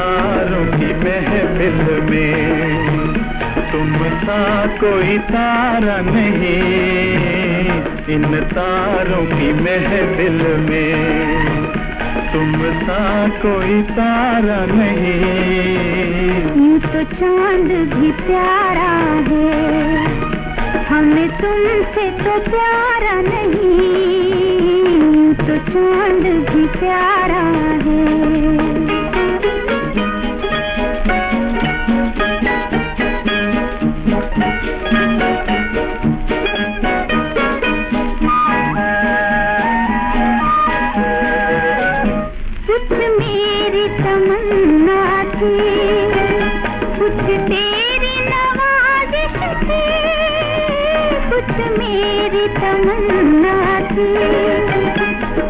सितारों की महफिल में। तुम सा कोई तारा नहीं, इन तारों की महफिल में। तुम सा कोई तारा नहीं। यूँ तो चाँद भी प्यारा है, हमें तुमसे तो प्यारा नहीं। तो चाँद भी प्यारा तमन्ना थी कुछ तेरी नवाजिश थी कुछ मेरी तमन्ना थी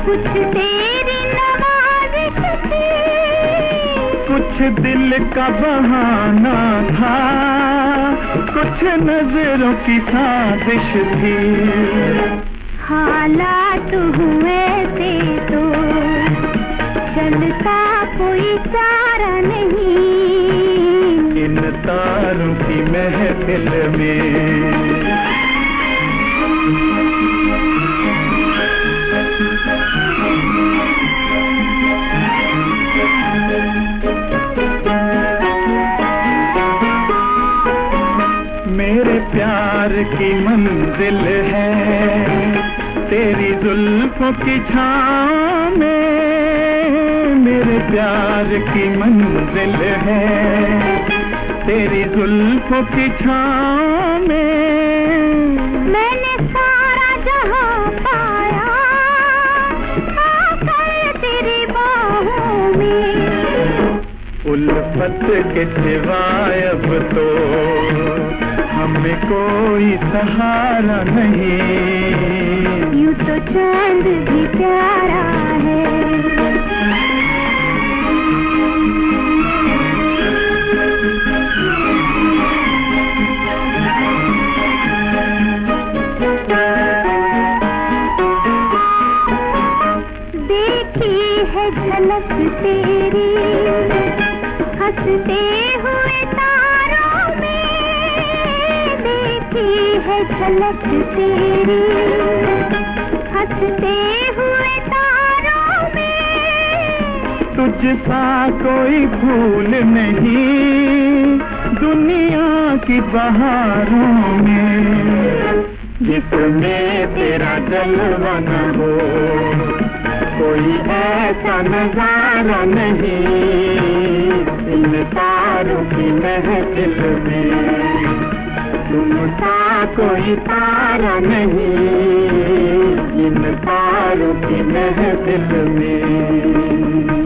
कुछ तेरी नवाजिश थी। कुछ दिल का बहाना था कुछ नज़रों की साजिश थी। हालात हुए इन तारों की महफिल में। मेरे प्यार की मंजिल है, तेरी जुल्फों की छाँव में। मेरे प्यार की मंजिल है। तेरी जुल्फों की छाँव में मैंने सारा जहाँ पाया आकर तेरी बाहों में। उल्फत के सिवाय अब तो हमें कोई सहारा नहीं। यूँ तो चाँद भी प्यारा है झलक तेरी। हँसते हुए तारों में देखी है झलक तेरी। हँसते हुए तारों में तुझ सा कोई भूल नहीं। दुनिया की बहारों में जिसमें तेरा जलवा न हो। कोई ऐसा नज़ारा नहीं। इन तारों की महफिल में। तुम सा कोई तारा नहीं इन तारों की महफिल में।